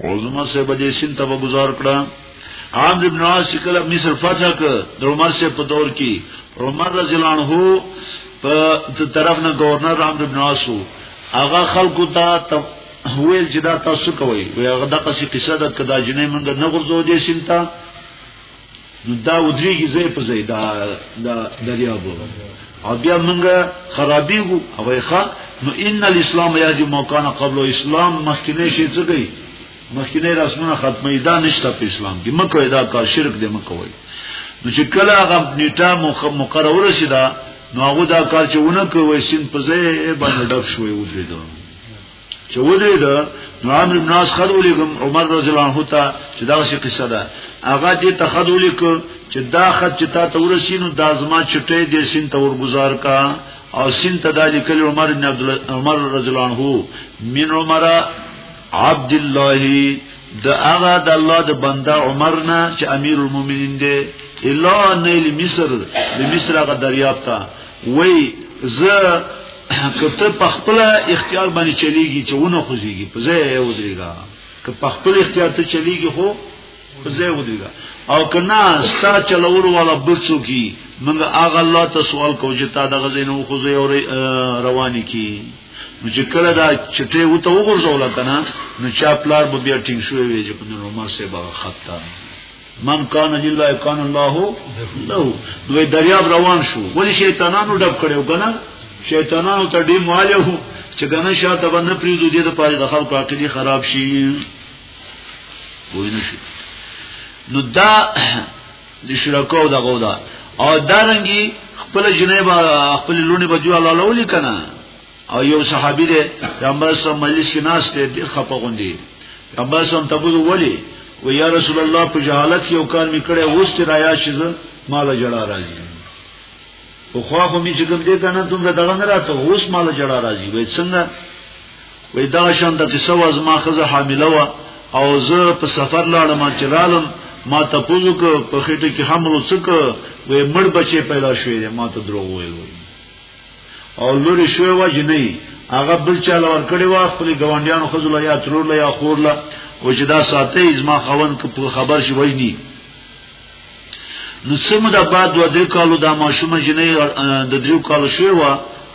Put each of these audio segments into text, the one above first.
عظمه سے بجې سین ته گزار کړه عام ابن عاص کله مصر فتح ک د عمر سے په دور کې عمر رضی الله عنه په طرف نه گورنر عام ابن عاص هغه خلکو ته ویل چې دا تاسو کوي وی هغه د قصې قصه د کدا جنې منګ نه غرزو دې سینتا نو دا ودریږي زې په زې دا دا دریا بو او بیا منګه خرابي وو او ښا نو ان الاسلام یاجی موکان قبل اسلام مخکنه شي څه کوي مخکنه رسمونه ختمه دا نشته په اسلام کې مکه دا کار شرک دی مکه وای نو چې کله هغه نیټه مقرره شي دا نو هغه دا کار چې ونه کوي سین په زې باندې ډب شوی ودریدو چې ودرې ده نو عمرو بن عاص خد ولګم عمر رضی الله عنه ته چې دا څه قصه ده هغه دې ته خد ولیک چې دا خد چې تا ته ورسینو دا زما چټې دې سین ته ورګزار کا او سین ته دالی کلی عمر بن عبد عمر رضی الله عنه من عمر عبد الله د هغه د الله د بنده عمر نه چې امیر المؤمنین دی الا نیل مصر د مصر هغه دریاب ته وای زه کته په خپل اختیار باندې چلیږي چې ونه خوځيږي په ځای یې ودرېګا که په خپل اختیار ته چلیږي خو په ځای ودرېګا او کنا ستا چلور والا برڅو کی موږ هغه الله ته سوال کو چې تا د غزینو خوځي او رواني کی نو چې کله دا چټه وته وګرځول کنه نو چا پلار به بیا ټینګ شوی وي چې په نومر سه باغ خطا من کان لله کان الله له دوی دریاب روان شو ولی شیطانانو ډب کړو کنه شیطانانو ته ډی مالو چې کنه شاته باندې پریزو دې د پاره د خلکو عقیده خراب شي وای نشي نو دا د شرکو دا غودا او دارنګي خپل جنې با خپل لونی بجو الله لولي کنه او یو صحابي دی پیغمبر سره مجلس کې ناس دی ډیر خپه غوندي پیغمبر سره تبوز ولی و یا رسول الله په جهالت کې یو کار میکړی اوس چې رایا شي مال جړا راځي خو خو خو می چې کوم دې کنه دومره دغه نه راته اوس مال جړه راځي وای څنګه وای دا شان د قصه واز ما خزه حامله وا او زه په سفر لاړم چې رالم ما ته پوزو کو په خېټه کې حمل وڅک وای مړ بچي پیدا شوې ما ته دروغ ویل وای او لوري شوی و جنې هغه بل چا لور کړي وا خپل ګوانډیانو خزل یا ترور لا یا خور لا او چې دا ساتي زما خوند په خبر شي وجني نو سم د بعد و درې کالو دا ماشومه جنې د درې کالو شوی و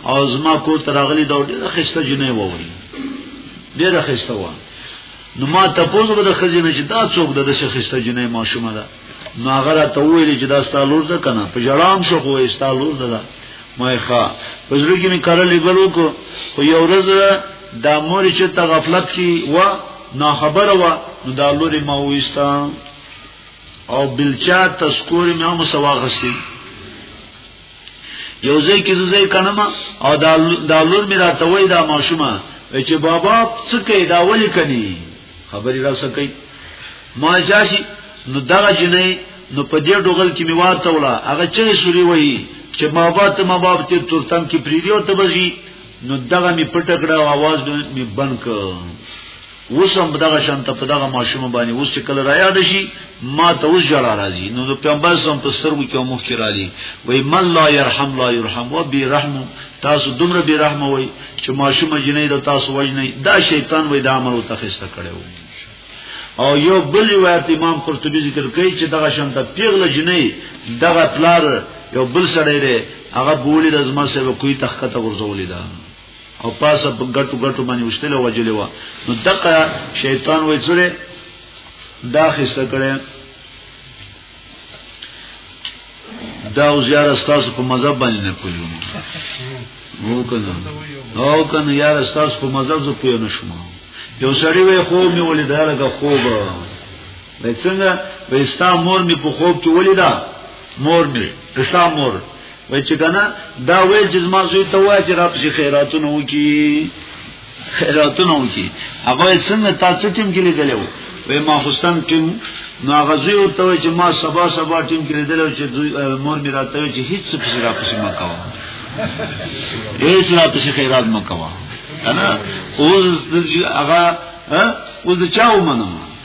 او زما کور ته راغلی دا ډیره خسته جنې ووري ډیره خسته و نو ما ته پوزو د خزینه چې دا څوک د دشه خسته جنې ماشومه ده نو هغه را ته وویل چې دا ستا لور ده که نه په ژړا هم شو خو وایي ستا لور ده ده ما یې ښه په زړه کې مې کره لیبل وکړو خو یو ورځ دا مور چې ته غفلت کې وه ناخبره وه نو دا لور یې ما وویسته او بلچا تذکور مې هم څه واخیستې یو ځای کې زوی کنم او دا دا لور میرا ته وای دا ماشومه چې بابا څه کوي دا ولي کني خبري را سکی ما جاشي نو دا جنې نو په دې ډوغل کې می وارته ولا هغه چې شوري وای چې ما با ته ما باب ته ترتم کې پریدیو ته بږي نو دغه می پټکړه او आवाज می بند ک اوس هم دغه شان ته په دغه ماشوم باندې اوس چې کله را یاد شي ما ته اوس جړا راځي نو د پیغمبر سم په سترګو کې مخ کې راځي وای من لا يرحم لا يرحم و بي رحم تاسو دومره بي رحم وای چې ماشوم جنې د تاسو وجنې دا شیطان وای دا امر او تخسته کړو او یو بل روایت امام قرطبي ذکر کوي چې دغه شان ته پیغله جنې دغه پلار یو بل سره دی هغه بولی د زما سره کوی تخته ورزولې ده او پاسه په ګټو ګټو باندې وشتل او وجلې و نو دغه شیطان وې سره دا خسته کړي دا او زیار استاسو په مذهب باندې نه پوهیږم نو کنه او کنه یار استاسو په مذهب زه پوه نه شوم یو سړی وې خو مې ولید هغه خوب وې څنګه وې ستا مور مې په خوب کې ولیدا مور مې ستا مور وای چې کنه دا وای چې ما زوی ته وای چې را پسې خیراتونه وکي خیراتونه وکي هغه څنګه تاسو ټیم کې لیدلو وای ما حسن ټیم نو هغه زوی او ته چې ما سبا سبا ټیم کې لیدلو چې مور می راته چې هیڅ څه پسې را پسې ما کاوه هیڅ را پسې خیرات ما کاوه انا اوس هغه اوس چا ومنم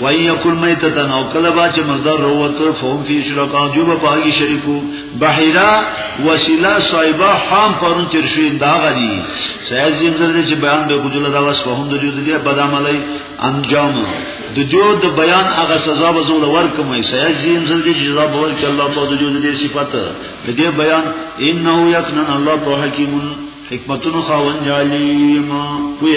وای یکل میتتن او کله با چې مردار روت فهم فی شرکا جو به پاګی شریکو بحیرا وسیلا صایبا حام پرون تیر شوی دا غدی سید زیم زر چې بیان به کوجل دا واس فهم د جو دې بد عملی انجام د جو د بیان هغه سزا به زول ورکم سید زیم زر چې جزا به ورک الله په د جو دې صفات د دې بیان انه یقنا الله په حکیم حکمتونو خاون جالیم کوی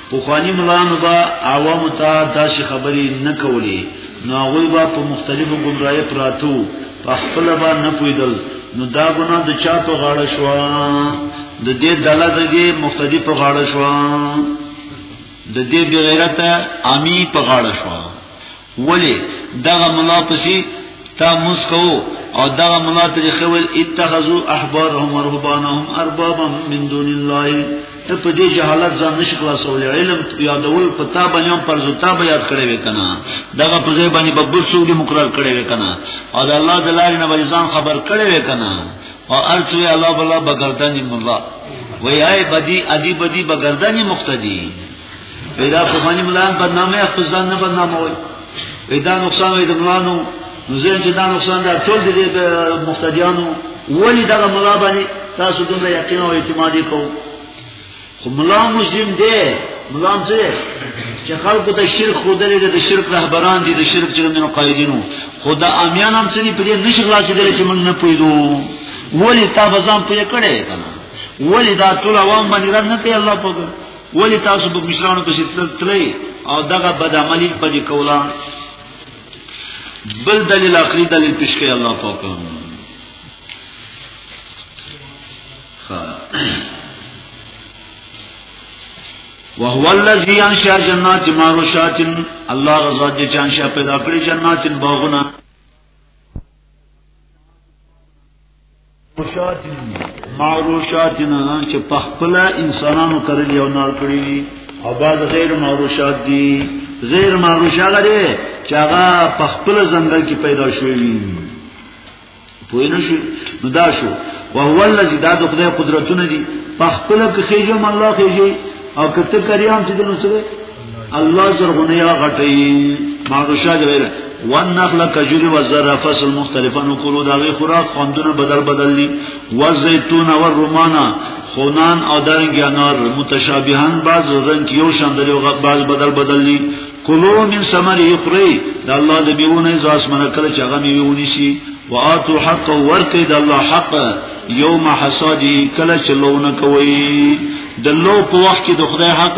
پخوانی ملانو با عوامو تا داسی خبری نکولی نو اغوی با په مختلفو گمراهی پراتو په خپل با نپویدل نو دا گنا د چا په غاړه شو د دې دله د دې مختدی په غاړه شو د دې بغیرته امی په غاړه شو ولی دغه ملا پسی تا موس کوو او دغه ملا ته دی خویل اتخذو احبارهم و رهبانهم اربابا من دون الله ته په دې جهالت ځان نشي خلاصول علم یادول په تا باندې هم پرځو تا به یاد کړی وکنه دغه په ځای باندې ببل سو دې مقرر کړی وکنه او د الله د لارې نه ځان خبر کړی وکنه او ارسوی الله بلا بغردانی مولا وی آی بدی ادی بدی بغردانی مقتدی پیدا پخوانی ملان بدنامه خپل ځان نه بدنامه وي پیدا نقصان وي د ملانو نو زه چې دا نقصان دا ټول دي د مقتدیانو ولی دا ملا باندې تاسو دومره یقین او اعتماد کوئ خو ملا مسلم دی ملا څه چې خلکو ته شرک خودلې د شرک رهبران دي د شرک چې منو قائدینو خدا امیان هم څه نه پدې نشي خلاصې دي چې موږ نه پویدو ولی تا بزام پوی کړي کنه ولی دا ټول عوام باندې رد نه کوي الله په ولی تاسو په مشرانو پسې تللی او دغه بد عملی په دې کولا بل دلیل اخری دلیل پیش کړي الله پاک وهو الذي انشا جنات معروشات الله غزا دې چان شا پیدا کړی جنات باغونه معروشات نه چې په خپل انسانانو کړل یو نار کړی او بعض غیر معروشات دي غیر معروشات لري چې هغه په خپل ځنګل کې پیدا شوی پوه نه شو نو دا شو او هو الذی دا د خدای قدرتونه دي په خپل کې خېجو من الله خېجي او کته کریام چې دنو سره الله زرغونه یا غټي مارو شاه دی ویل وان نخله کجوري و زرع فصل مختلفا نقولو دا غي خوراک خوندونه بدل بدل دي و زيتون و رومانا خونان او دارنګ انار متشابهان بعض رنگ یو شان دی او بعض بدل بدل دي کلو من ثمر یقری د الله د بیونه ز اسمنه کله چې هغه میونی شي واتو حق ورکه د الله حق یوم حصادی کله چې لونه کوي د لو په وخت کې د خدای حق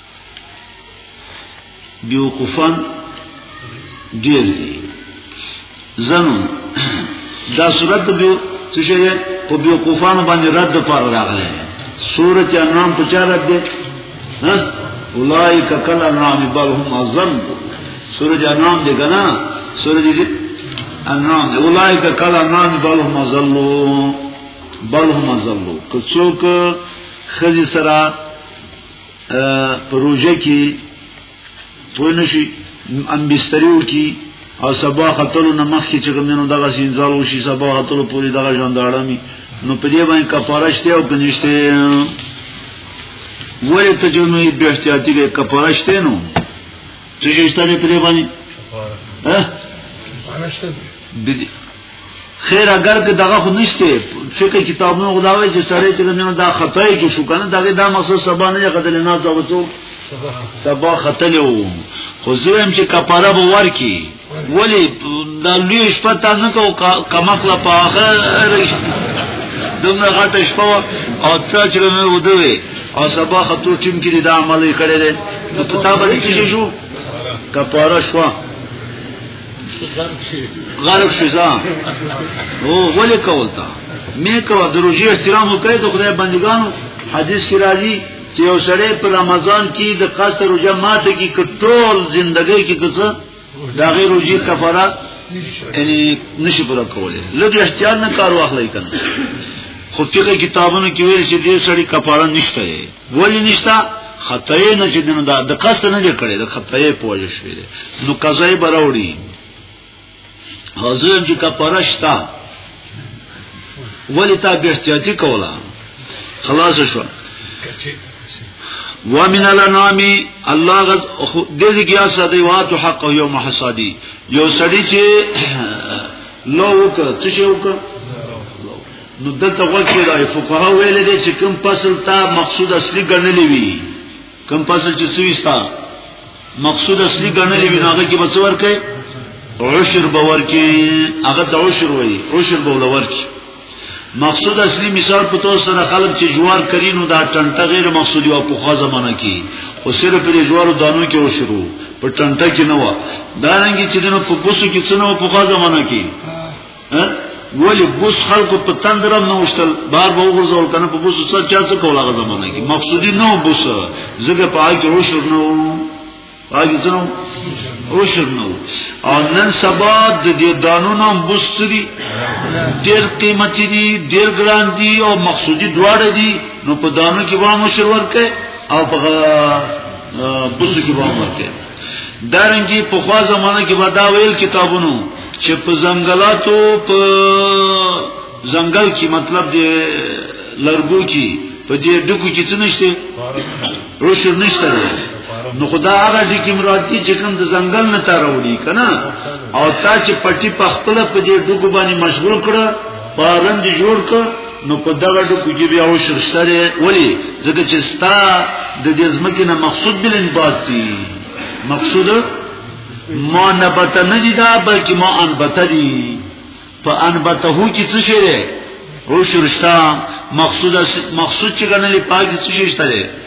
بیوقوفان ډیر دي زنو دا صورت بیو څه شي په بیوقوفان باندې رد پر راغلی سورۃ انعام په چا رد دي ها اولائک کل انعام بل هم ازم سورۃ انعام دې کنه سورۃ دې انعام اولائک کل انعام بل هم ازلو بل هم ازلو که څوک خزي سره پروژه کې پوه نشي ام بستریو کې او سبا خطلو نه مخکې چې کومینو دغه سینځال وشي سبا خطلو پوری دغه ژونداړمی نو په دې باندې کفاره شته او کنيشته ولې ته چې نو به احتیاطي کې کفاره شته نو چې شته په دې باندې ها خیر اگر که دغه خو نشته فقه کتابونو غداوی چې سړی چې نه دا خطای کې شو کنه دا دا مقصد سبا نه غدل نه دا وته سبا خطل وو خو زم چې کفاره به ورکی ولی دا لوی شپه تا نه کو کمخله په اخر دمه غټه شپه او څا چې نه ودوي او سبا خطو ټیم کې دا عملي کړي دي نو پتا به څه شو کفاره شو غرق شزا او ولی کولتا می کوا دروژی احترام وکړي د خدای بندگانو حدیث کی راځي چې یو سړی په رمضان کې د قصر او جماعت کې کټول زندګۍ کې کڅه دا غیر روجی کفاره یعنی نشي پورا کولای لږ احتیاط نه کار واخلای کنه خو فقہ کتابونو کې ویل چې دې سړی کفاره نشته ولی نشتا خطای نه چې دنو دا د قصد نه دی کړی د خطای په وجه شوی دی نو قضای براوړي حاضر چې کفاره شتا ولی تا به احتیاطی کولا خلاص شو ومن الانام الله غز دې کې اسه دی واتو حق یوم حسادی یو سړی چې لو وک څه شي وک نو دلته وکړي دا فقها ویل دي چې کوم فصل ته مقصود اصلي ګڼلې وي کوم فصل چې سوي ستا مقصود اصلي ګڼلې وي هغه کې بس ورکه عشر باور کې هغه ته عشر وایي عشر به ولور کې مقصود اصلي مثال په تاسو سره خلک چې جوار کړي نو دا ټنټه غیر مقصود یو په خوا زمانہ کې خو صرف پر جوارو دانو کې وشرو په ټنټه کې نه و دا رنګ چې دنه په بوسو کې څنو په خوا زمانہ کې ولی بوس خلکو په تندره نه وشتل بار به وګرځول کنه په بوس څه چا څه کوله غو زمونه کې مقصودی نو بوس زګه په هغه کې روشر نو هغه څنو روشر نو او نن سبا د دې دانو نام بوس سری ډېر قیمتي دي ډېر ګران دي او مقصودی دواړه دي نو په دانو کې وامه شروع ورکه او په بوس کې وامه ورکه دارنګي په خوا زمانه کې به دا ویل کتابونو چې په زنګلاتو په زنګل کې مطلب دی لرګو کې په دې ډکو کې څه نشته روشر نشته نو خدا هغه دې کې مراد دي چې کوم د زنګل نه تاروړي کنه او تا چې پټي په خپل په دې ډکو باندې مشغول کړه باران دی جوړ ک نو په دغه ټکو کې بیا عشر شته دی ولی ځکه چې ستا د دې ځمکې نه مقصود بل انبات دی مقصود ما نبت نه دی دا بلکې ما انبت دی په انبت هو کې څه شی دی عشر شته مقصود مقصود چې ګڼلې پاک څه شی شته دی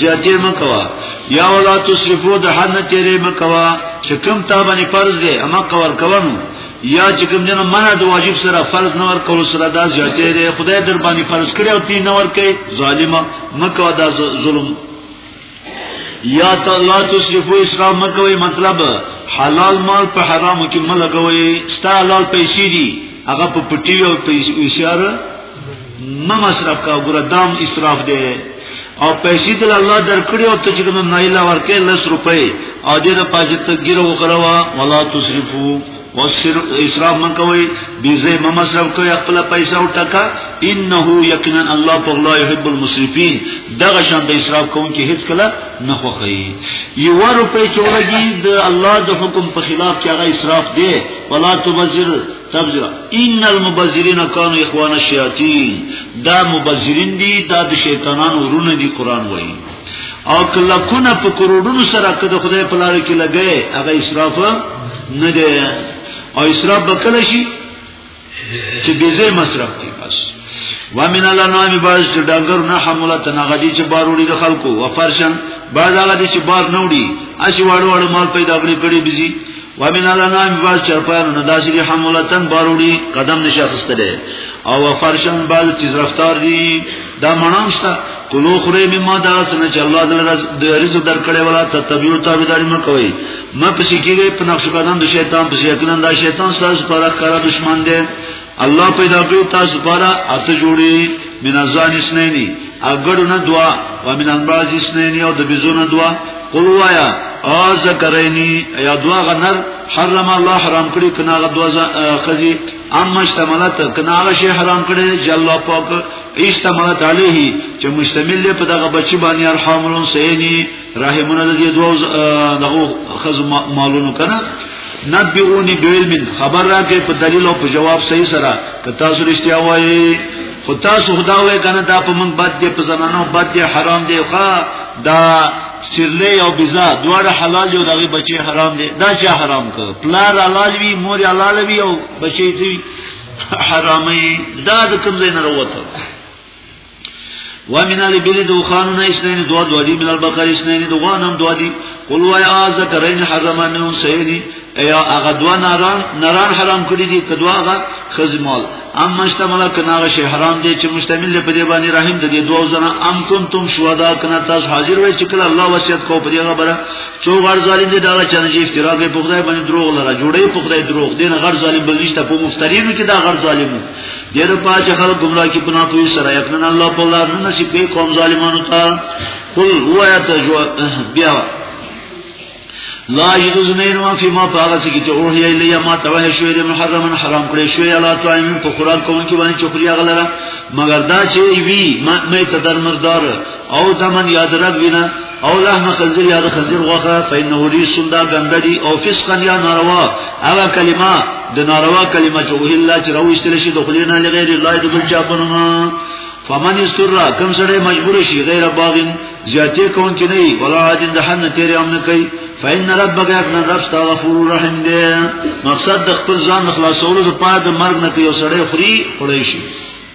زیاتې مکوا یا ولا تصرفو د حد نه تیرې مکوا چې کم تا باندې فرض دی اما کور کوونو یا چې کوم جن منع د واجب سره فرض نه ور کول سره دا زیاتې دی خدای در باندې فرض کړی او تی نه ور کوي ظالما مکوا دا ظلم یا الله تصرفو اسلام مکوي مطلب حلال مال په حرامو کې ملګوي ستا حلال پیسې دي هغه په پټي او په اشاره ما مصرف کا ګره دام اسراف دی او پیسې د الله درکړي او ته چې کوم نایلا ورکې لس روپۍ او دې د پاجت ګیره وخروا ولا تصرفو وسر اسراف من کوي بیزه ما مصرف کوي خپل پیسې او ټکا انه یقینا الله په الله يحب المسرفين دغه شان د اسراف کوونکي هیڅ کله نه خوخی یو روپې چې ولګي د الله د حکم په خلاف چې هغه اسراف دی ولا تبذر تبذر ان المبذرین کانوا اخوان الشیاطین دا مبذرین دي دا د شیطانانو ورونه دي قران وایي او کله کونه په کروڑونو سره کده خدای په لار کې لګي هغه اسراف نه دی او اسراف به کله شي چې بيزه مصرف کی بس ومن الانعام باز چې ډنګر نه حملت نه غدي چې بار وړي د خلکو وفرشن باز هغه دي چې بار نه وړي اسی واړو واړو مال پیدا کړی کړی بيزي ومن الانعام باز چرپان نه داسې حملتن بار وړي قدم نشه خستله او وفرشن باز چې رفتار دي دا منام شته کلو خره مما دا سن چې الله دې رزق درکړي ولا تتبعوا تابعداري مکوئ ما پسې کېږي په نقش قدم د شیطان پسې یقینا دا شیطان ستاسو پر ښکارا دشمن دی الله پیدا کړی تاسو پر اته جوړي من ازان اسنینی اګړو نه دوا و من امراض اسنینی او د بيزو نه دوا قل وایا او ذکرینی یا دوا غنر حرم الله حرام کړی کنا غ دوا خزی ام مشتملت کنا غ شی حرام کړی جل پاک ایشتملت علیه چې مشتمل په دغه بچی باندې ارحام الانسانی رحمنا د دې دوه دغه خز مالونو کنه نبئونی بعلم خبر راکې په دلیل او په جواب صحیح سره که تاسو رښتیا وایي خو تاسو خدا وایي کنه دا په من بد دی په زنانو بد دی حرام دی ښا دا سرلی او بزا دواړه حلال یو دغه بچي حرام دی دا چې حرام کړ پلار حلال وی مور حلال وی او بچي چې حرامي دا د کوم ځای نه وروته ومن الابل دوخان نشنین دو دو دی من البقر نشنین دو غانم دو دی قل وای آزکرین حرما من انسیدی ایا اغا دو ناران ناران حرام کړی دی کدو اغا خزمال ام مشتمل کناغه شی حرام دی چې مشتمل په دی باندې رحم دی دو زنا ام کنتم شهدا کنا تاسو حاضر وای چې کله الله وصیت کو په دی خبره چو غر ظالم دی دا چې نه افتراق په خدای باندې دروغ لره جوړې په خدای دروغ دین غر ظالم بلنيشته په مفترینو کې دا غر ظالمو دیر پاچ خلق گمراه کی بنا پوی سره یقینا الله په الله نه نصیب کوي قوم ظالمانو ته قل هو یا تجوا بیا لا یجوز مین ما فی ما پاغه کی ته اوه یا الی ما توه شوی د محرمن حرام کړی شوی الله تعالی په قران کوم کی باندې چوکریا غلره مگر دا چې وی ما مې تدر مردار او دمن یاد رب وینا او لحم خنزر یا د خنزر غوخه فإنه ريس دا ګنده دي او فسقا یا ناروا هغه کلمه د ناروا کلمه چې وه الله چې راوښتل شي د خدای نه لغیر الله د بل چا په نوم فمن استرا کم سره مجبور شي غیر باغین زیاتې کون چې نه وي ولا عادین د حن تیرې هم نه کوي فإن ربك يكن رب غفور رحيم دې مقصد د خپل ځان خلاصولو لپاره د مرګ نه یو سړی خوري خړې شي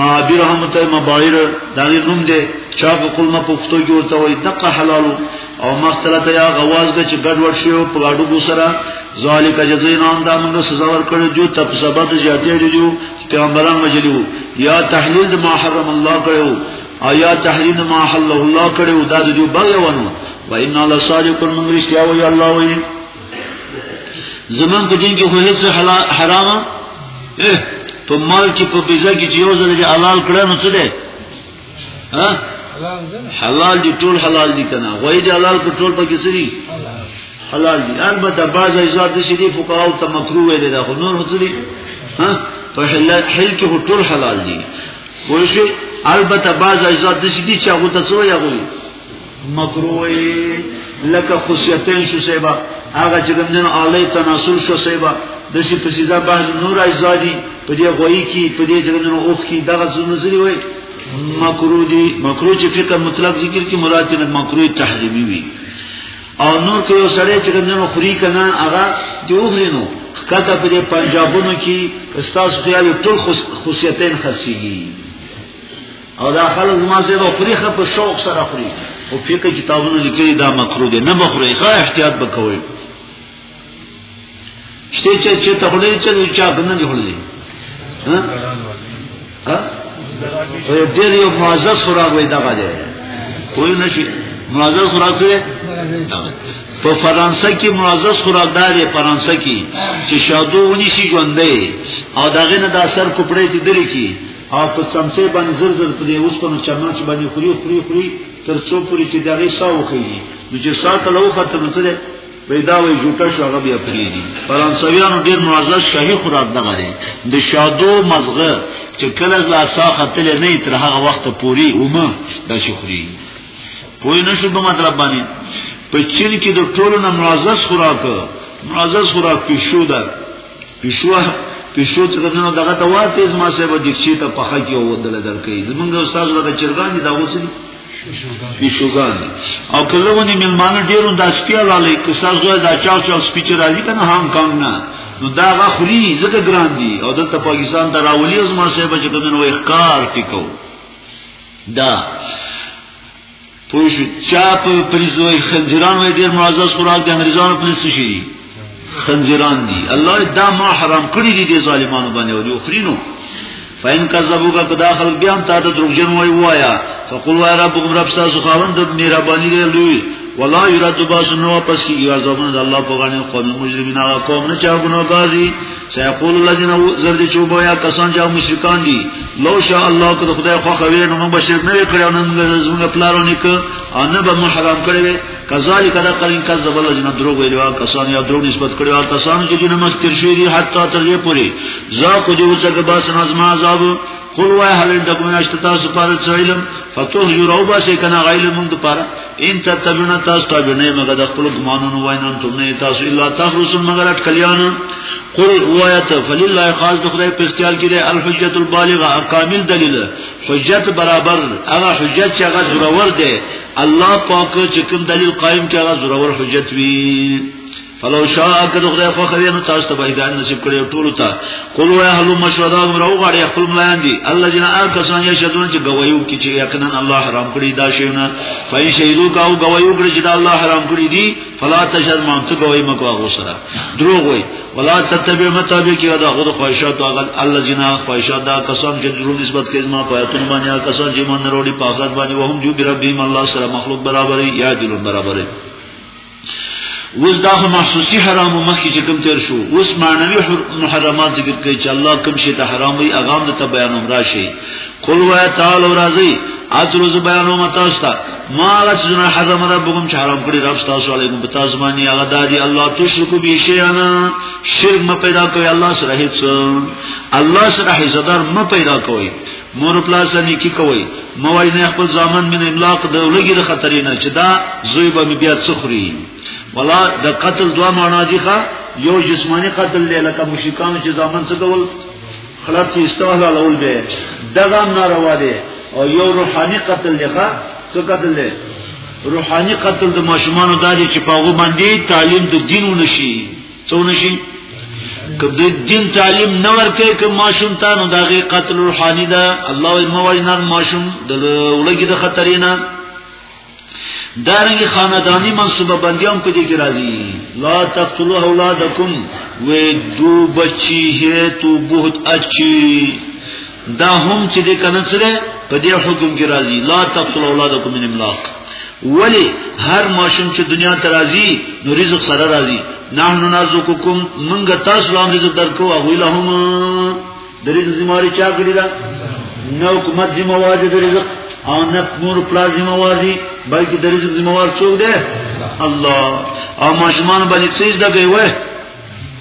معابیر هم ته مبایر دا نوم دی چا په کلمه پښتو کې ورته وای دغه حلال او مختلطه یا غواز د چې ګډ وډ شي او په لاډو ګو سره ذالک جزینان دا موږ سزا ورکړو جو تب سبب زیاتې دي جو پیغمبران مجلو یا تحلیل ما حرم الله کړو آیا تحریم ما حل الله کړو دا د جو بل ونه و ان الله صادق من رشتیا و یا الله وی زمون په دین کې خو هیڅ حرام په مال کې په پیسې کې چې یو ځل دې حلال کړه نو څه ده ها حلال دي ټول حلال دي کنه غوي دي حلال کو ټول پکې څه دي حلال دي ان به د باز ایزاد دي شي فقاو ته مکروه ویل دا خو نور هڅري ها په حل حل کې ټول حلال دي وایي البته باز ایزاد دي شي چې هغه ته څه وایي مکروه لکه خصیتین شو سیبا هغه چې کوم دین علی تناسل شو سیبا د شي په سیزا بعض نور اجزا دي په دې غوي کې په دې چې کوم دین اوخ کې دغه زونه زری وای مکروه دي مکروه چې فقہ مطلق ذکر کې مراد نه مکروه تحریمی وي او نور کې یو سړی چې کوم دین خوري کنه هغه دی وغلینو کته په دې پنجابونو کې استاد خیال ټول خصیتین خاصيږي او دا خلک زما سره خوري خه په شوق سره خوري او فقہ کتابونه لیکلي دا مکروه دي نه بخوري ښه احتیاط وکوي شته چې چې ته خوري چې چا دنه دي خوري ها ها او ډېر یو معزز خوراک وي دا غاده کوئی نشي معزز خوراک څه په فرانسه کې معزز خوراک دار دی فرانسه کې چې شادو ونی شي ژوندې او داغه نه د اثر کوپړې دي درې کې او په سمڅه باندې زر زر په دې اوس په چمنچ باندې خوري خوري خوري تر څو پوری چې دغه ساو کوي نو چې ساته لو خاطر نو ته پیدا وي جوټه شو هغه بیا پری دي فرانسویانو ډیر معزز شاهي خوراک دغه دی د شادو مزغه چې کله لا ساخه تل نه تر هغه وخت پوری اومه د شخري پوی نشو په مطلب باندې په چین کې د ټولو نه معزز خوراک معزز خوراک پیشو ده پیشو پیشو چې کله دغه ته واته زما صاحب دکشي ته پخه کې و دل درکې زمونږ استاد له چرګان دي دا وڅي پیشوګان دي او کله ونی ملمانه ډیرو د سپیا لاله کسا زوی دا چا چا سپیچ راځي کنه هانګ کانګ نه نو دا غا خوري زګه ګران دي او د پاکستان ته راولي زما صاحب چې کله نو اخکار کې کو دا پوه شو چا په پریز وای خنزیران وای ډیر معزز خوراک د انګریزانو په نس شي خنزیران دي الله دا ما حرام کړی دي د ظالمانو باندې او د اخرینو فین کذبوک کدا خلق بیا هم تا ته دروغجن وای وایا فقل وای ربکم رب تاسو خاوند د مهرباني دی لوی ولا یرد باس نو پس کی عذابونه د الله په غنی قوم مجرمین هغه قوم نه چا ګناګازي سيقول الذين زرد چوبو یا کسان چې مشرکان دي لو شاء الله که خدای خو خوي نو موږ شرک نه کړو نو موږ زموږ پلارو نه ک ان به مون حرام کړو کذالک دا قرین کذب الذين دروغ ویلوا کسان یا دروغ نسبت کړو کسان چې جنمستر شي حتی تر دې پوري ذا کو جو څنګه باس نظم عذاب قل وای هل دکمن اشتتا سپار څه علم فتوح یرو با شي کنه غیل مونږ پاره ان تتبعنا تاسو تابع نه مګه د خپل ګمانونو وینان ته نه تاسو الا تخرسون مګر اٹکلیان قل وایت فلله خاص د خدای په اختیار کې ده الحجت البالغه کامل دلیل حجت برابر هغه حجت چې هغه ضرور ده الله پاک چې کوم دلیل قائم کې هغه ضرور حجت وی فلو شاء کده خدای خو خوي نو تاسو ته بيدان نصیب کړي ټول ته قل وای هلو مشهدا مرو غړي خپل ملان دي الله جنا ار کسان یې شدون چې گوايو کې چې یقینا الله حرام کړی دا شیونه فای شهیدو کا او گوايو کړی چې دا الله حرام کړی دي فلا تشهد ما ته گوايي مکو هغه سره دروغ وای ولا تتبع متابع کې دا خود خواهشات او الله جنا خواهشات دا کسان چې درو نسبت کوي ما په اتن باندې کسان چې مون وروړي په آخرت باندې وهم جو بربهم الله سره مخلوق برابرې یا دل برابرې اوس دا خو محسوسی حرام مخکې چې کوم تیر شو اوس معنوي محرمات ذکر کوي چې الله کوم شی ته حرام وي هغه هم ته بیانوم راشي قل و تعالی راضي اتلو ز بیانوم تاسو ته ما رسول حرم ربکم چې حرام کړی رب تاسو علیکم په تاسو باندې هغه دادی الله تشرکو به شی انا شرک م پیدا کوي الله سره هیڅ الله سره هیڅ دار م پیدا کوي مور پلا سره نیکی کوي مو وای نه خپل ځامن من املاق د لګي د خطرې نه چې دا زوی به بیا څخري ولا د قتل دوا معنا دي ښا یو جسمانی قتل دی لکه مشرکان چې ځامن څه کول خلاص چې استوال اول به دغه ناروا دی او یو روحاني قتل دی ښا څه قتل دی روحاني قتل د ماشومان داجي چې پاغو باندې تعلیم د دینو نشي څونه شي که د دین تعلیم نه ورکې که ماشوم ته نو دغه قتل روحاني ده الله یې موجنا ماشوم د ولګي د خطرې نه دارنګ خاندانی منصوبه بندیان په دې کې راځي لا تقتلوا اولادکم و دو بچی ہے تو بہت اچھی دا هم چې د کنه سره په دې حکم کې راځي لا تقتل اولادکم من املاق ولی هر ماشوم چې دنیا ته راځي نو رزق سره راځي نحن نرزقکم منګه تاسو لام رزق درکو او لهم د رزق زماري چا کړی دا نو حکومت ذمہ وار دی د رزق او نه مور پلار ذمہ وار دی بلکې د رزق ذمہ وار څوک دی الله او ماشومان باندې څه زده کوي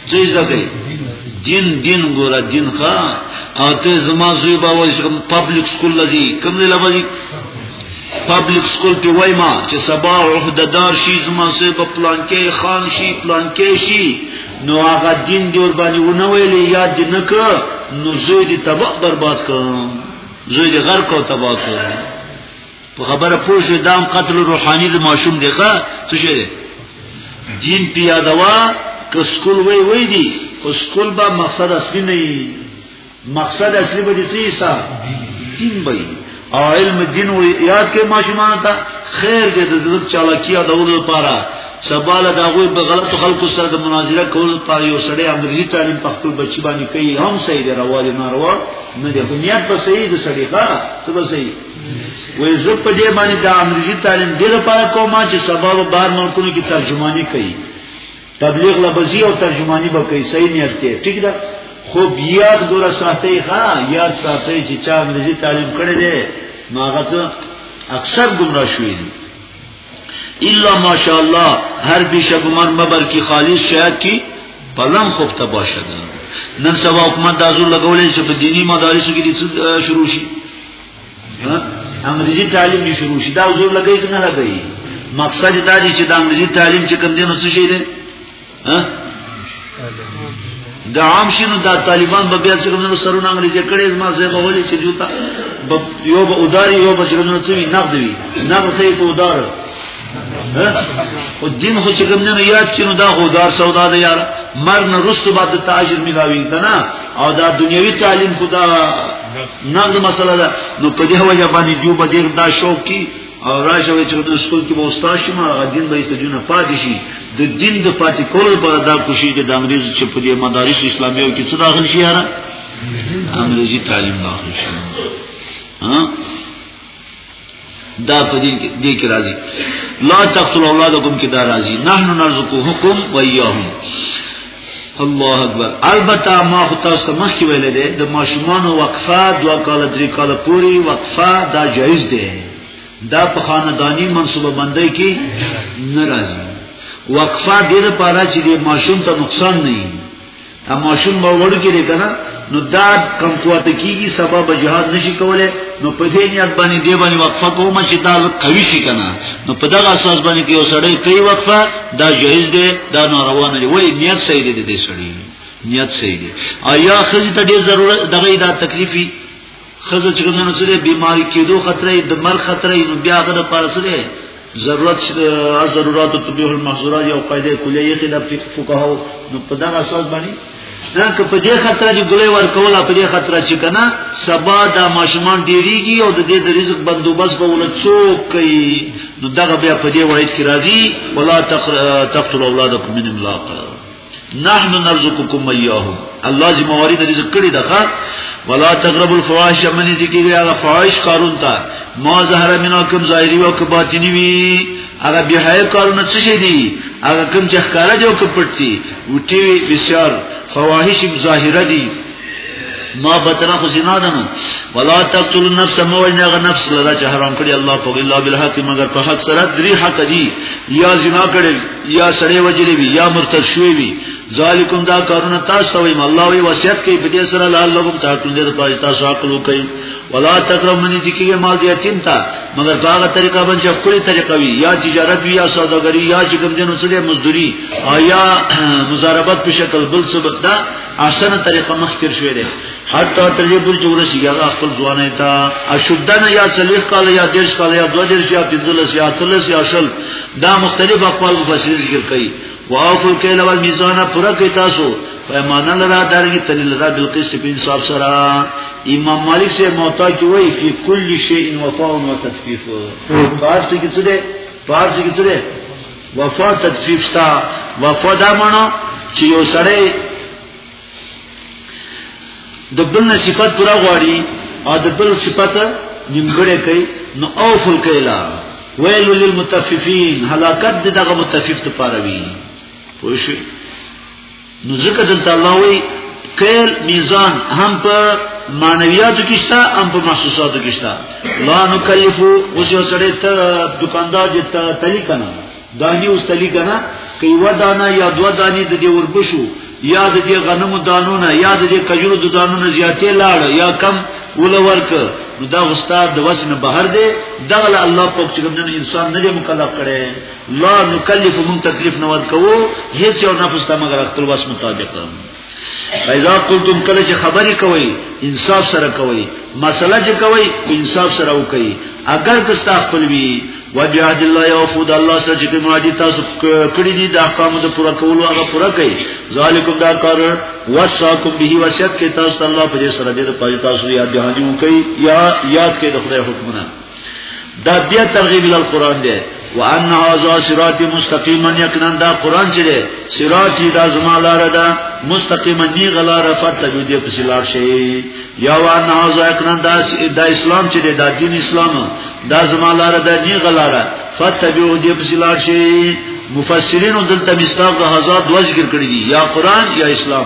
څه زده کوي دین دین ګوره دین ښا او ته زما زوی به وایي چې پبلک سکول لذي کوم نه لوي پبلک سکول ته وای ما چې سبا عہده دار شي زما زوی په پلان کې خان شي پلان کې شي نو هغه دین دی ور باندې ونه ویلې یاد دې نه ک نو زوی دې تباہ برباد کړم زوی دې غرق او تباہ کړم په خبره پوه شو دام قتل روحاني د ماشوم دی ښه څه شي دی دین پیادوا که سکول وای وای دی خو سکول به مقصد اصلي نه مقصد اصلي به دي څه دین به او علم دین و یاد کې ماشومان ته خیر دې د دې چالاکی او دولت لپاره سباله دا غوي په غلط خلکو سره د مناظره کول لپاره یو سړی انګریزي تعلیم په خپل بچی باندې کوي هم صحیح دی روا دی ناروا نه دی بنیاد په صحیح د سړی ښا څه به صحیح وې زه په دې باندې د انګریزي تعلیم دې لپاره کوم چې سبب بار ملکونو کې ترجمانی کوي تبلیغ لبزی او ترجمانی به کوي صحیح نیت کې ٹھیک ده خو بیا ګوره ساتي ښا یاد ساتي چې چا انګریزي تعلیم کړی دی نو هغه اکثر گمراه شوی دی الا ماشاء الله هر بیشه گمر مبر کی خالص شاید کی پلم خوب تبا شده نن سبا حکومت دازو لگولی چه په دینی مدارسو کی دیسو شروع شی انګریزي تعلیم دې شروع شي دا زور لګی څنګه لګی مقصد دا دی چې د انګریزي تعلیم چې کوم دین څه شي دی ها د عام شنو د طالبان به بیا چې کوم نو سرونه انګریزي کړي زما زه به ولې چې جوتا یو به اداري یو به چې کوم نو څه وي نقد وي نقد سي په اداره او دین خو چې کوم نه یاد کینو دا خو دار سودا ده یار مر نه رستو بعد تاجر ملاوی کنه او دا دنیوي تعلیم خدا نغد مسله ده نو په دې وجه باندې جو به دې دا شوق کی او راشه چې د سکول کې به استاد شي ما دین به سجونه پاتې شي د دین د پاتې کول پر دا کوشي چې د انګريز چې په دې مدارس اسلامي کې څه داخل شي یاره انګريزي تعلیم داخل شي ها دا په دې کې راځي لا تقتل اولادکم کې دا راځي نحن نرزقهم و اياهم الله اکبر البته ما خو تاسو مخ کې ویل دي د ماشومان وقفه دوا کال درې کال پوری وقفه دا جایز ده دا په خاندانی منصوبه بندۍ کې ناراضي وقفه دې لپاره چې د ماشوم ته نقصان نه وي اما شوم به وړکی دی کنه نو دا کم قوت کیږي سبب جهاد نشي کوله نو په دې نیت باندې دی باندې وقفه کوم چې دا قوي شي کنه نو په دغه اساس باندې کې وسړی کوي وقفه دا جایز دی دا ناروا نه دی ولی نیت صحیح دی دې سړی نیت صحیح دی آیا خزي ته ډیر ضرورت دغه دا تکلیفي خزه چې کومه سره بیماری کېدو خطر د مر خطر نو بیا غره پر سره ضرورت از ضرورت تبیح المحظورات یو قاعده کلیه خلاف فقهاو نو په دا اساس باندې دا که په دې خطر چې ګلې ور کوله په دې خطر چې کنه سبا دا ماشومان ډیریږي او د دې د رزق بندوبست به ول څوک کوي نو دغه بیا په دې وایي چې راځي ولا تقتل اولادکم من املاق نحن نرزقكم اياه الله جي موارد رزق کړی دغه ولا تقرب الفواحش من دي کې هغه فواحش کارون تا ما زهر منا کوم ظاهري او کوم باطني وي هغه به هي کارون څه شي دي هغه کوم چې ښکارا دي او کوم پټ دي وټي بسيار فواحش ظاهره دي ما بتنا خو زنا ده نو ولا تقتل النفس مو وجنا غ نفس لرا چې حرام کړی الله په الا بالحق مگر په حق سره درې حق دي یا زنا کړی یا سړی وجلی وی یا مرتد شوی وی ذالکم دا کارونه تاسو ته ویم الله وی وصیت کوي په دې سره لال لوګم ته ټول دې په تاسو عقل وکي ولا تکرم منی دي کیږي مال دې یتیم تا مگر په هغه طریقه باندې خپل طریقه وی یا تجارت وی یا سوداګری یا چې کوم دې نو څه دې مزدوری یا مزاربت په شکل بل څه بس دا اسنه طریقه مخ تیر شوې ده حتی تر دې پورې چې ورسیږي هغه خپل ځوانه تا اشدنه یا څلوي کال یا دیش کال یا دوه دیش یا پنځلس یا تلس یا شل دا مختلف اقوال مفسرین ذکر کوي واوفو کله ول میزانه پوره کوي تاسو پیمانه لرا درګي تل لرا بالقسط په انصاف سره امام مالک سے موتا کی وای فی کل شیء وفاء و تطفیف پارسی کی څه ده پارسی کی څه ده وفا تکلیف شته وفا دا معنی چې یو سړی د بل نه صفت پورا غواړي او د بل صفت نیمګړې کوي نو اوف الکیلا ویل للمتففین هلاکت دغه متفف ته پاره وی پوه شئ نو ځکه دلته الله وی کیل میزان هم په معنویاتو کې شته هم په محسوساتو کې شته لا نکلفو اوس یو سره ته دکاندار دې ته تلی کنه دانی اوس تلی کنه کې و دانه یا دو دانی د دې وربشو یا د دې غنمو دانونه یا د دې کجورو د دانونه زیاتې لاړ یا کم ول ورک نو دا استاد د وسنه بهر دی دغه الله پاک چې کوم انسان نه مکلف کړي لا نکلف من تکلیف نه ورکوو هیڅ یو نفس ته مگر خپل واس مطابق فیضا قلتم کله چې خبرې کوي انصاف سره کوي مسله چې کوي انصاف سره وکي اگر که تاسو خپل وی وجهاد الله یو فود الله سره چې کوم دي تاسو کړی دي د احکام د پوره کولو هغه پوره کوي ذالکم دا کار وصاکم به وصیت کې تاسو الله په دې سره دې په تاسو یاد دي یاد کې د خدای حکمونه دا بیا ترغیب ال قران دی وان هاذا صراط مستقیما یقینا دا قران چې دی صراط دا زما لار ده مستقیما نی غلار فتبو دی پس لار شي یا وان هاذا یقینا دا د اسلام چې دی دا دین اسلام دا زما لار ده نی غلار فتبو دی پس لار شي مفسرین دلته مستاق د هزار دوه ذکر کړی دي یا قران یا اسلام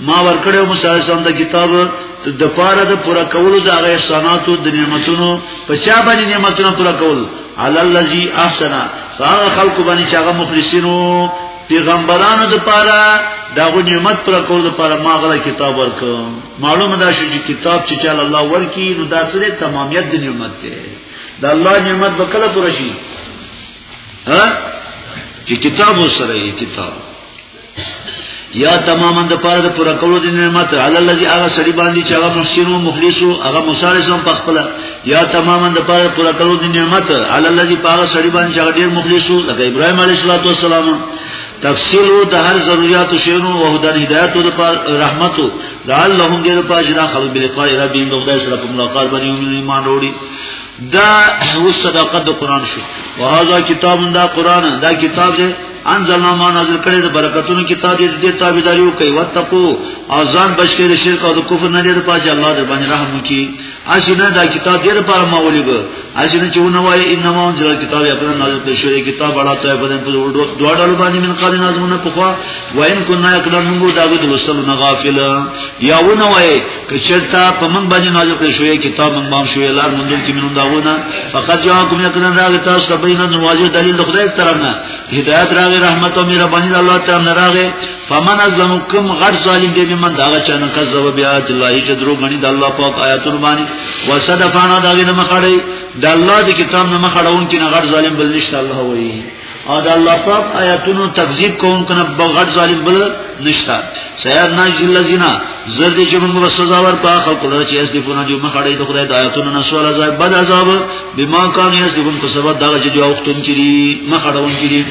ما ورکړو موسی علیه السلام ته کتاب د پاره د پورا کولو د هغه احساناتو د نعمتونو په چا باندې نعمتونه پورا کول علی الذی احسن هغه خلق باندې چې هغه مخلصینو پیغمبرانو د پاره داغو نعمت پر کول د پاره ما غلا کتاب ورک معلومه ده چې کتاب چې چل الله ورکی نو دا سره تمامیت د نعمت دی د الله نعمت به کله پوره شي ها چې کتاب وسره یې کتاب یا تماما د پاره د پوره کولو د نعمت علی الذی هغه سړي باندې چې هغه محسن او مخلص او هغه مصالح سم په خپل یا تماما د پاره پوره کولو د نعمت علی الذی هغه سړي باندې چې هغه ډیر مخلص او لکه ابراهیم علیه السلام تفصیل د هر ضرورت شینو او د هدایت او د رحمت لعلهم دې په اجر خلق بلقاء ربهم د خدای سره په ملاقات باندې ایمان وروړي دا هو صدقه د قران شو وهذا کتاب دا قران دا کتاب دې انزلنا ما نازل کړی د برکتونو کتاب دې دې تابعداري وکي وتقو او ځان بچی د شرک او د کفر نه لري پاجي الله دې باندې رحم وکي اسنه دا کتاب دې لپاره ما ولګ اسنه چې ونه وای انما انزل کتاب یې پر نازل کړی شوی کتاب اړه ته په دې دوه ډول باندې من قبل نازلونه کوه وان كنا يقدر موږ دا د وسلو نه غافل یا ونه وای کچرتا په من باندې نازل کړی شوی کتاب من باندې شوی لار مونږ کې مونږ داونه فقط جواب کوم یقینا راغی تاسو ته بینه د واجب دلیل د خدای طرف نه هدایت راغی رحمت او مهرباني الله تعالی نه راغی فمن ازم کوم غټ ظالم دی من دا چا نه کذب بیا چې الله چې درو غنی د الله پاک آیاتونه باندې وسدفانا دا غنه مخړی د الله د کتاب نه مخړون کې نه غټ ظالم بل نشته الله وایي او د الله پاک آیاتونو تکذیب کوم کنه بغړ ظالم بل نشتا سیر ناجی الذین زرد چې موږ وسوځا ور په خلق له چې اس دی په نجو مخړې د خدای د آیاتونو نسوال عذاب بد عذاب بما کان یسبون کو سبب دا چې جو وختون چری مخړون چری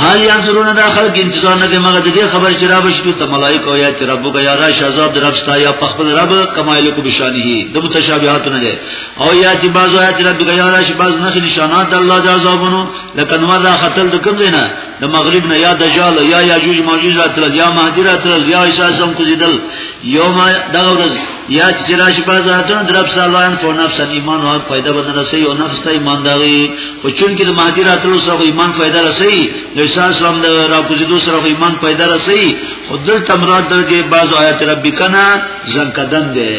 حال یانظرون دا خلق انتظار نه کوي مګر د دې خبر چې را بشي ته ملائک او یا چې ربک یا را شذاب درفستا یا پخپل رب کمایل کو بشانه د متشابهات نه دي او یا چې بعضو آیات رب غیا راشي بعض نه نشانات د الله د عذابونو لکه نو را خطل د کوم زینا د مغرب نه یا دجال یا یاجوج ماجوج راتل یا مهدی راتل یا عیسی سم کوزیدل یوم دغه ورځ یا چې راشي بعض آیاتونه درب صلی الله علیه و نفس ایمان او فائدہ بدن رسي او نفس ته ایمان داغي خو چون کې د مهدی راتل سره ایمان فائدہ رسي د عیسی سم د را کوزیدو سره ایمان فائدہ رسي خود دل تمرات درګه بعض آیات رب کنا زنکدن ده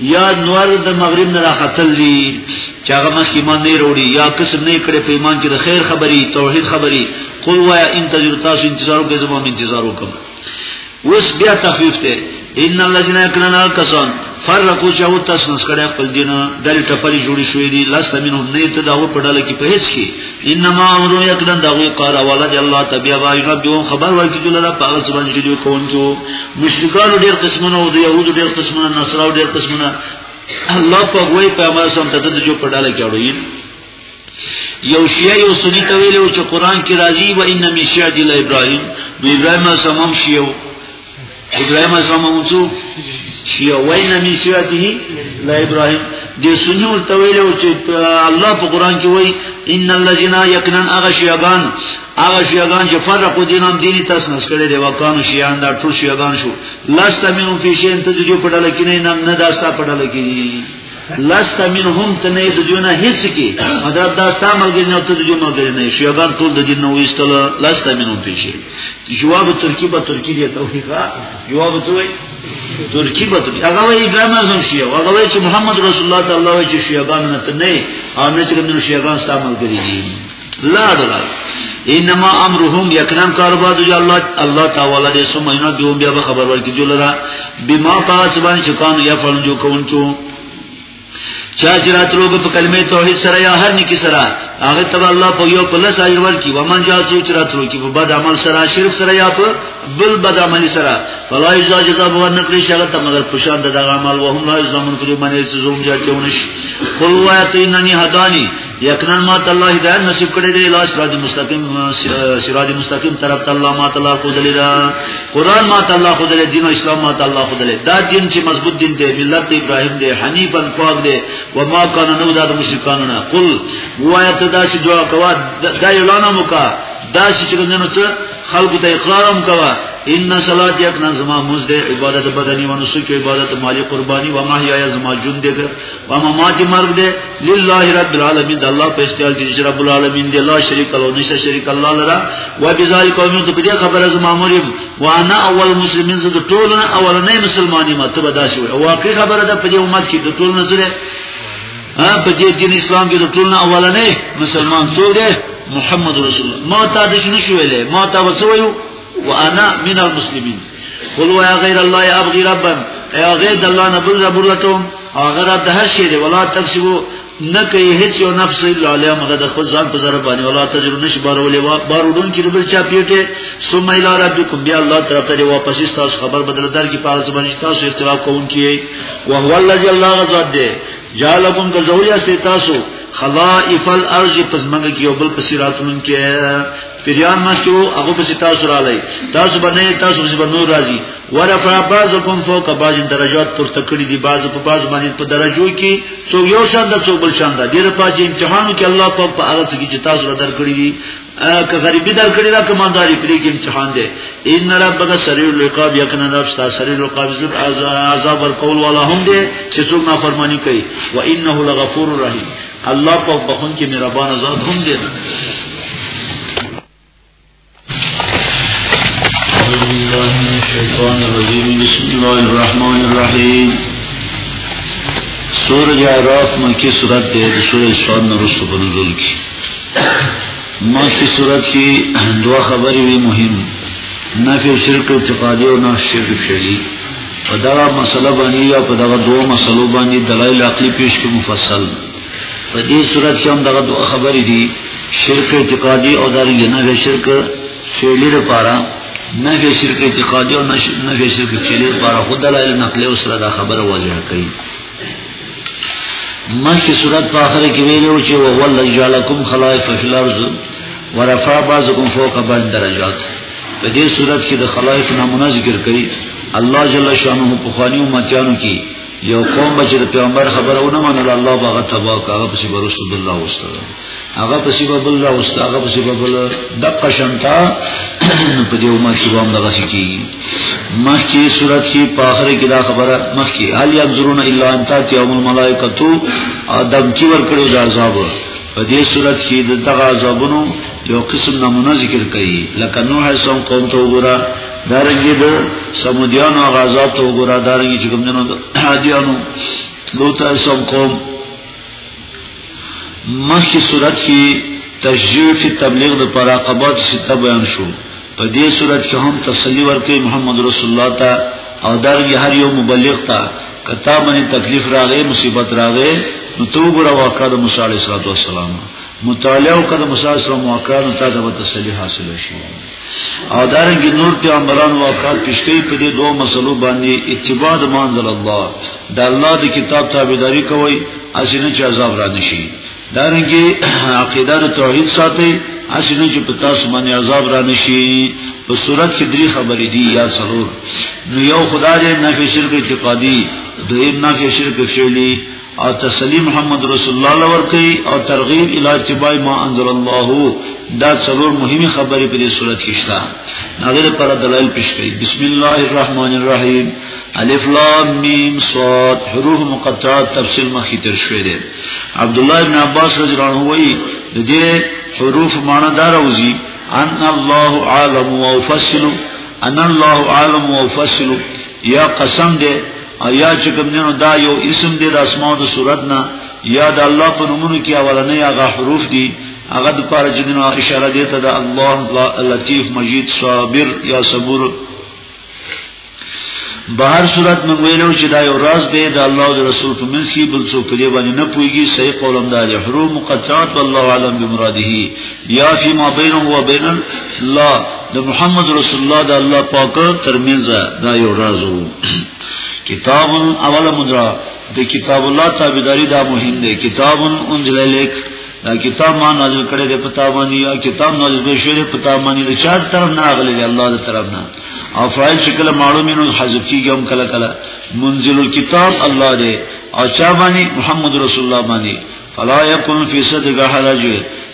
یا نور د مغرب نه راختل دي چې هغه مخ ایمان نه وروړي یا قسم نه کړي په ایمان کې د خیر خبري توحید خبري قل وایا انتظر تاسو انتظار وکړئ زه به انتظار وکم اوس بیا تخفیف ته ان الذين يكننا كسان فرقوا جو تسنس کړه خپل دینه دل ټپلې جوړې شوې دي لست منهم نه ته دا و پړل کې په هیڅ کې انما امر یقینا دغه قال ولد الله تبیا وای ربهم خبر ورکی چې لدا پاغه سبحان چې دوی کوم چې مشرکان ډیر قسمونه او د یهودو ډیر قسمونه نصراو ډیر قسمونه الله په وای په امر سم ته د جو پډاله کېړوي یو شیعه یو سنی ته ویلو چې قران کې راځي و ان من شیعه ابراهیم نو ابراهیم سمم شیعه ابراهيم اسلام موضوع شي وين من سياته لا ابراهيم د سنی ورته ویلو چې الله په قران کې وایي ان الذين يكنن اغشيغان اغشيغان چې فرقو دینم دیني تاسو نس کړي دی وکانو شیان دا ټول شیغان شو لاست منو فیشن ته جو پټل کې نه نه داستا پټل کې لست منهم ته نه د دیونه هیڅ کی مدار دا ستا ملګری نه ته د دیونه ملګری نه شي اگر ټول د دین نه وېستل لست منهم ته شي جواب ترکی به ترکی دی توفیقا جواب څه وای ترکی به ترکی هغه وای ګرام اعظم شي هغه وای چې محمد رسول الله تعالی وای چې شیعان نه ته نه او نه چې کوم شیعان ستا ملګری دي لا لا انما امرهم یقینا کاروبار دی الله الله تعالی دې سم اینا دیو بیا خبر ورکړي جلرا بما پاس باندې چکان یا فلم جو کون چو چا چې راتلو په کلمه توحید سره یا هر نیکی سره هغه تبع الله په یو په لس اجر ورکی و من جا سوچ راتلو کې په بد عمل سره شرک سره یا په بل بد عمل سره فلا یجا جزا بو نه کړی شغه ته مگر پښان د دغه عمل وهم لا اسلامون کړي باندې ظلم جاتونه شي قل واتیننی هدانی یقینا ما تعالی هدایت نصیب کړی دی لا سراج مستقیم سراج مستقیم طرف ته الله ما تعالی خو دلی دا قران ما تعالی خو دلی دین اسلام ما تعالی خو دلی دا دین چې مضبوط دین دی ملت ابراهیم دی حنیفا پاک دی و ما کان نو دا د مشرکانو نه قل وایت دا چې دعا کوا دا اعلان مو کا دا چې څنګه نو څه خلق ته اقرار هم کوا ان صلات یکنا زما مز دے عبادت بدنی و نسک عبادت مالی قربانی و محیا زما جون دے و ما ما چې مرګ دی لله رب العالمین د الله په اختیار کې چې رب العالمین دی لا شریک له نشه شریک الله لرا و بذالک او نو په دې خبره زما مریم و انا اول مسلمین زه د ټولو نه اول نه مسلمانې ما ته بدا شو واقعي خبره ده په دې امت کې د ټولو نه زره ها په دې دین اسلام کې د ټولو نه اول نه مسلمان څوک دی محمد رسول الله ما ته د شنو شویلې ما ته وسویو و انا من المسلمین قل و یا غیر الله ابغي ربا یا غیر الله نه بل رب ورته هغه را د هر شی دی ولا تکسبو نه کوي هیڅ یو نفس الا علی مګر د خپل ځان په ضرر باندې ولا تجربه نشي بارولې وا بارودون کې بل چا پیټه ثم الی ربکم بیا الله تعالی ته واپس تاسو خبر بدل در کې پاره زبان تاسو اختلاف کوونکی او هو الذی الله غزاد دی جالکم که زوی است تاسو خلائف الارض پس منګه کې یو بل پسې راتلون کې پیران مشو هغه پسې تاسو را لای تاسو باندې تاسو باندې نور راځي ورفع بعضکم فوق بعض درجات پورته کړی دی بعض په بعض باندې په درجو کې څو یو شان د څو بل شان د ډیر په چې امتحانو کې الله پاک په هغه څه کې چې تاسو را درکړی دی که غریبی درکړی دا کمانداری پرې کې امتحان دی ان ربک سریع العقاب یقینا رب ستا سریع العقاب زب عذاب ورکول والا هم دی چې څوک نافرمانی کوي و انه لغفور رحیم الله پاک بخون کې مهربان ذات هم دی سور جا رات من کی صورت دے دی سور سواد نرست پر نزول کی من کی صورت کی دعا خبری بھی مهم نفی شرک اعتقادی و نفی شرک شریعی پدغا مسئلہ بانی یا پدغا دو مسئلہ بانی دلائل عقلی پیش کی مفصل په دې صورت کې هم دغه دوه خبرې دي شرک اعتقادي او دارنګ نه به شرک فعلی لپاره نه به شرک اعتقادي او نه به شرک فعلی لپاره خود دلایل نقل او سره دا خبره واضح کړي مخکې صورت په اخر کې ویلو چې هو ول جعلکم خلائف فی الارض ورفع بعضکم فوق بعض درجات په دې صورت کې د خلائف نمونه ذکر کړي الله جل شانه په خوانیو مچانو کې یو قوم چې د پیغمبر خبره ونه منل الله باغ تبا کاغه پسې برسو بالله واستره هغه پسې بالله واستره هغه پسې بل د قشنتا په دې عمر کې هم دغه شي مخکې صورت کې په اخر کې دا خبره مخکې هل ينظرون الا ان تاتي يوم الملائکه ادم کی ور کړو دا عذاب په دې صورت کې د دغه عذابونو یو قسم نمونه ذکر کړي لکه نوح سم قوم ته وګوره دارنګي د سمودیانو غزا ته وګوره دارنګي چې کوم دنو عادیانو لوتا سم قوم مخکې صورت کې تشجیع فی تبلیغ د پراقبات ستا بیان شو په دې صورت کې هم تسلی ورکړي محمد رسول الله ته او دارنګي هر یو مبلغ ته کتا باندې تکلیف راغې مصیبت راغې نو تو ګره واقع د موسی علیه السلام مطالعه او کده موسی علیه السلام واقع نو تا ته تسلی حاصل شي او دارنګ نور پیغمبران واقعات پښتې په دې دوه مسلو باندې اتباع د منزل الله د الله د کتاب تابعداري کوي اسنه چې عذاب را نشي دارنګ عقیده د توحید ساتي اسنه چې په تاسو باندې عذاب را نشي په صورت کې درې خبرې دي یا ضرور نو یو خدای نه فشل کې اعتقادي دویم نه فشل کې فعلی او تسلیم محمد رسول الله لور کوي او ترغیب الی اتباع ما انزل الله دا څلور مهمه خبرې په دې صورت کې شته ناظر پر دلایل پیش کړي بسم الله الرحمن الرحیم الف لام میم صاد حروف مقطعات تفصیل مخې تر شوې ده عبد الله بن عباس رضی الله عنه وایي د دې حروف معنی دار اوزی ان الله عالم وافصل ان الله عالم وافصل یا قسم دې ایا چې کوم نه دا یو اسم دی د اسماء د صورت نه یا د الله په نومونو کې اولنې هغه حروف دي هغه د پاره چې دنه اشاره دی ته د الله لطیف مجید صابر یا صبور بهر صورت من ویلو چې دا یو راز دی د الله او رسول په منځ کې بل څوک دی باندې نه پويږي صحیح قولم دا دی حروف مقطعات والله اعلم بمراده یا فی ما بینه و بین الله د محمد رسول الله د الله پاک ترمنځ دا یو راز وو کتاب اول مدرا د کتاب الله تابعداري دا مهم دی کتاب انزل الیک دا کتاب ما نازل کړی دی پتا باندې یا کتاب نازل به شوی پتا باندې د چار طرف نه اغلی دی الله د طرف نه او فایل شکل معلومینو حذف کیږي هم کله کله منزل الكتاب الله دی او چا باندې محمد رسول الله باندې فلا يكن في صدق حرج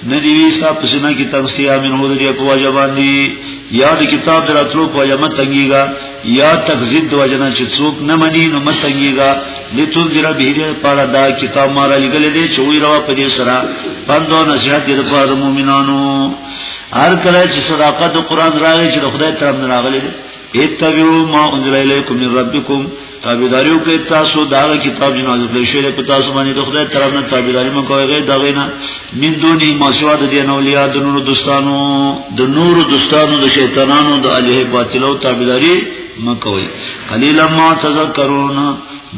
ندی ویستا پسنه کی تنسیا من هو دی په وجبان دی یا د کتاب دراتلو په یمه تنګیګا یا تکذیب د وجنا چې څوک نه منی نو متنګیګا لتون جرا به دې پارا دا کتاب ما را لګل دې چې وی روا په دې سره پندو نصیحت دې لپاره مؤمنانو هر کله چې صداقت قرآن راغی چې خدای طرف نه راغلی اتبعوا ما انزل اليكم من ربكم تابعداري وکړئ تاسو دا کتاب جن نازل کړی شوی په تاسو باندې د خدای طرف نه تابعداري مو کوي غیر دا غینا من دوني ما سوا د دین اولیاء د نور دوستانو د نور دوستانو د شیطانانو د الیه باطلو تابعداري مکوي قلیلا ما تذکرون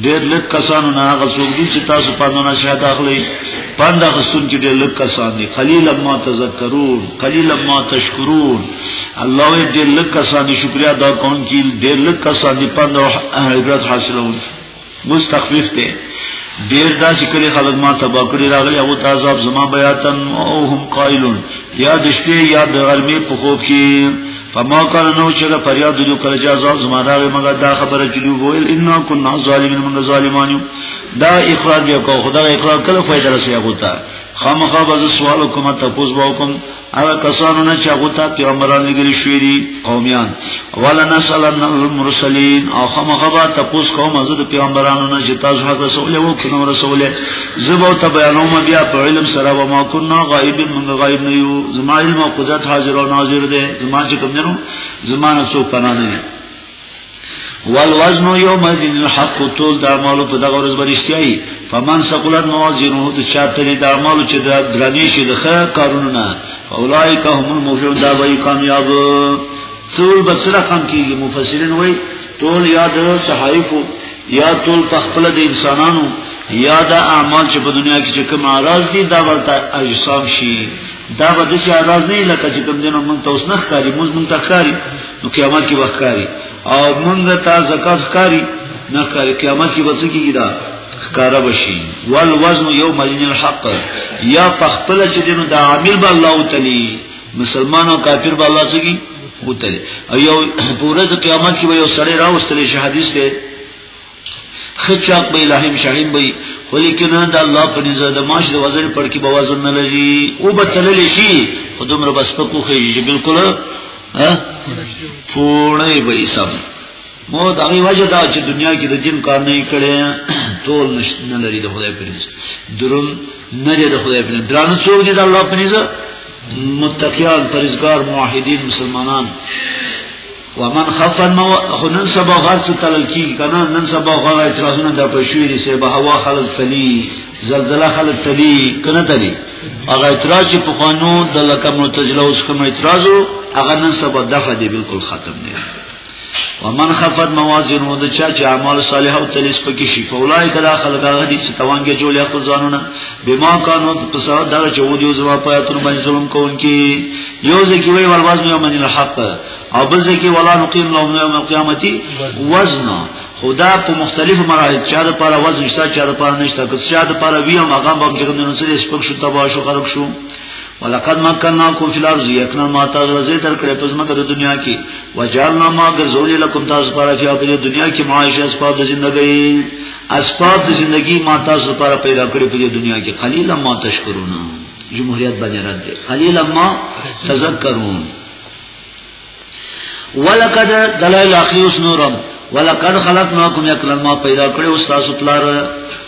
ډېر لږ کسانو نه هغه څوک دي چې تاسو په نونا شهادت اخلي پاند غستون کې ډېر لږ کسان دي قلیلا ما تذکرون قلیلا ما تشکرون الله وی ډیر لږ کسان دي شکریا ادا کون کی ډیر لږ کسان دي پند او عبرت حاصلون مستخفیف ته ډیر دا چې کله خلک ما تبا کړی راغلی او تعذاب زما بیاتن او هم قائلون یا د شپې یا د غرمې په خوب کې فما کان نو چې دا فریاد دې کړ چې عذاب زما راغی مګر دا خبره چې ویل ان کنا ظالمین من ظالمان دا اقرار بیا کو خدای اقرار کله فائدہ رسیا کوتا خامخا باز سوال کوم تاسو باو کوم هغه کسانو نه چې هغه ته پیغمبران لګل شوی دي قومیان ولا نسلن المرسلین او خامخبا تاسو کوم از د پیغمبرانو نه چې تاسو هغه رسول او کوم رسول زبو ته بیانوم بیا په علم سره و ما كنا غایب من غایب نه یو زما علم او قدرت حاضر او ناظر دي زما چې کوم نه زما نه څوک پناه نه والوزن یوم الدین الحق طول د اعمالو په دغه ورځ برشتیاي فمن ثقلت موازینه د چاته د اعمالو چې د درنې شي د خیر کارونه نه اولایک هم المفلحون دا وایي کامیاب طول به څه رقم کیږي مفسرین وایي طول یا د صحایفو یا طول په خپل د انسانانو یا د اعمال چې په دنیا کې چې کوم اعراض دي دا ورته اجسام شي دا به د اعراض نه لکه چې کوم دینه مونږ ته اوس نه ښکاری مونږ ته ښکاری نو قیامت کې وخکاری او مونږ ته زکات ښکاری نه ښکاری قیامت کې وڅ کیږي دا ښکارا بشي ول وزن یوم الحق یا پخپل چې دینو دا عامل به الله تعالی مسلمان او کافر به الله سګي وتل او یو پورز قیامت کې به یو سړی راوستل شي حدیث دی خچاک به الہیم شاهین به خو لیکن دا الله په نزد د ماش د وزن پر کې بوازن نه لري او به تلل شي خودم رو بس پکو خېږي بالکل ها پوره به حساب مو دا وی وجه دا چې دنیا کې د جن کار نه کړي ټول نشنه لري د خدای په نزد درون نه لري د خدای په نزد درانه څوک دي د الله په نزد متقیان پرزګار موحدین مسلمانان ومن خف نو خنن سبا غر څه تلل کی کنه نن سبا غر اعتراضونه د پښوی دي سه به هوا خلک تلی زلزلہ خلک تلی کنه تلی هغه اعتراض په قانون د لکه متجله اوس کوم اعتراضو هغه نن سبا دغه دی بالکل ختم دی ومن خفت موازنه د چا چې اعمال صالحه او تلیس پکې شي فولای کدا خلق هغه دي چې توانګه جوړي خپل ځانونه بما کانو په سره دا چې و دې زوا په اتر باندې ظلم کوونکی یو ځکه وی ورواز مې من الحق او بل ځکه ولا نقیم لهم یوم القیامت وزن خدا په مختلف مراحل چا د پاره وزن شته چا د پاره نشته که چا د پاره وی هم هغه به چې کوم سره سپک شو تبا شو خراب شو ولقد مکنناکم فی الارض یکنا ما تاسو زه تر کړه پس مکه د دنیا کې وجعلنا ما غزول لكم تاسو لپاره فی هغه دنیا کې معاش اسباب د ژوندۍ اسباب د ژوندۍ ما تاسو لپاره پیدا کړې په دنیا کې قلیلا ما تشکرون جمهوریت باندې رد قلیلا ما تذکرون ولقد دلائل اخیوس نورم ولقد خلقناکم یکلن ما پیدا کړی او تاسو پلار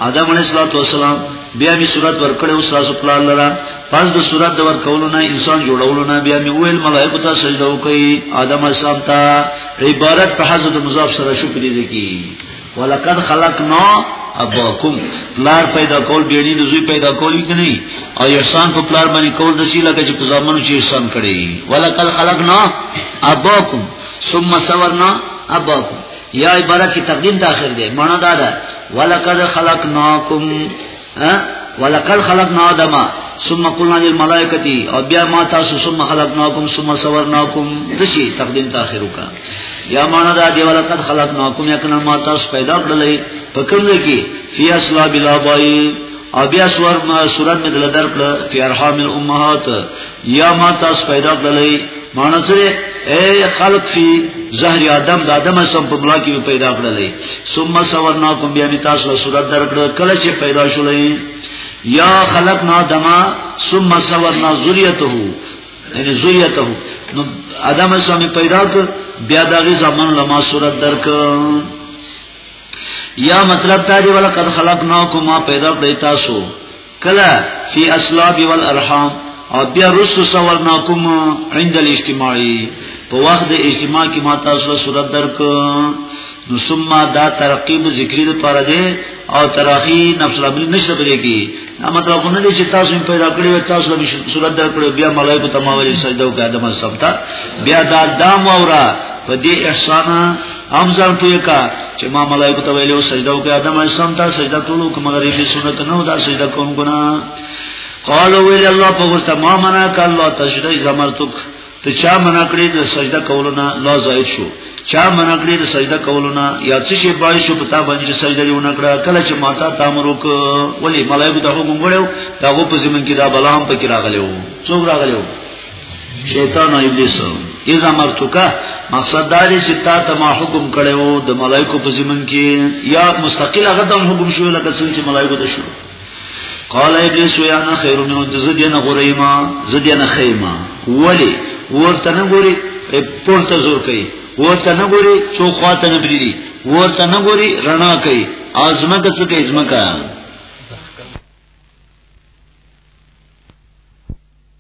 آدم علیہ الصلوۃ والسلام بیا می صورت ور کړی او تاسو پلار لرا پس د صورت د ور کولو نه انسان جوړولو نه بیا می ویل ملائکه ته سجده وکي آدم السلام ته عبارت په حضرت مضاف سره شکر دي کی ولقد خلقنا اباکم پلار پیدا کول بیړی د زوی پیدا کول وی کني او احسان په پلار باندې کول د سی لکه چې په زامنو چې احسان کړي ولقد خلقنا اباکم ثم صورنا اباکم یا عبارت کی تقدیم تاخیر دی معنا دا ده ولقد خلقناکم ولقد خلقنا آدم ثم قلنا للملائکه او بیا ما تاسو ثم خلقناکم ثم صورناکم دشي تقدیم تاخير وکا یا معنا دا دی ولقد خلقناکم یقینا ما تاسو پیدا کړلې په کوم ځای کې فی اصلا بلا بای او بیا سور صورت می دل درکړه فی ارحام الامهات یا ما تاسو پیدا کړلې معنی سره اے خلق فی زهر آدم د آدم سم په بلا کې پیدا کړلې ثم سورناکم بیا می تاسو له صورت درکړه کله چې پیدا شولې یا خلقنا دما ثم سورنا ذریته یعنی ذریته نو آدم سم پیدا کړ بیا دغه زمان له ما صورت درکړ یا مطلب دا دی ولکد خلقناکم ما پیدا کړی تاسو کله فی اسلاب والارحام او بیا رسو سورناکم عند الاجتماعی په وخت د اجتماع کې ما تاسو له صورت درک نو ثم دا ترقیب ذکری لپاره دی او تراخی نفس الامر نشته پرې کی دا مطلب نه دی چې تاسو پیدا کړی او تاسو له صورت در کړو بیا ملائکه تمامه سجده او قدمه سمتا بیا دا دام اورا په دې احسان هم ځان پوی کا چې ما ملائکه ته ویلو سجده وکړه آدم اسلام ته سجده ټول کوم غری به سنت نه ودا سجده کوم ګنا قالو ویل الله په ورته ما منا ک الله تشریح زمرتک ته چا منا کړی د سجده کولو نه لا زائد شو چا منا کړی د سجده کولو نه یا څه شی بای شو پتا باندې سجده یو نه کړه کله چې ماتا تامرو ک ولی ملائکه ته حکم غړو دا غو په زمون کې دا بلام پکې راغلو څوک راغلو شیطان او ابلیس اذا مرتکا مقصد دا دی چې تا ته ما حکم کړو د ملائکو په زمن کې یا مستقل هغه د حکم شو لکه څنګه چې ملائکو ته شو قال ابلیس یا انا خیر من الذین غریما زدین خیما ولی ورته نه ګوري پورته زور کوي ورته نه ګوري څو خواته نه بریدي ورته نه ګوري رڼا کوي ازمه که څه کوي ازمه کوي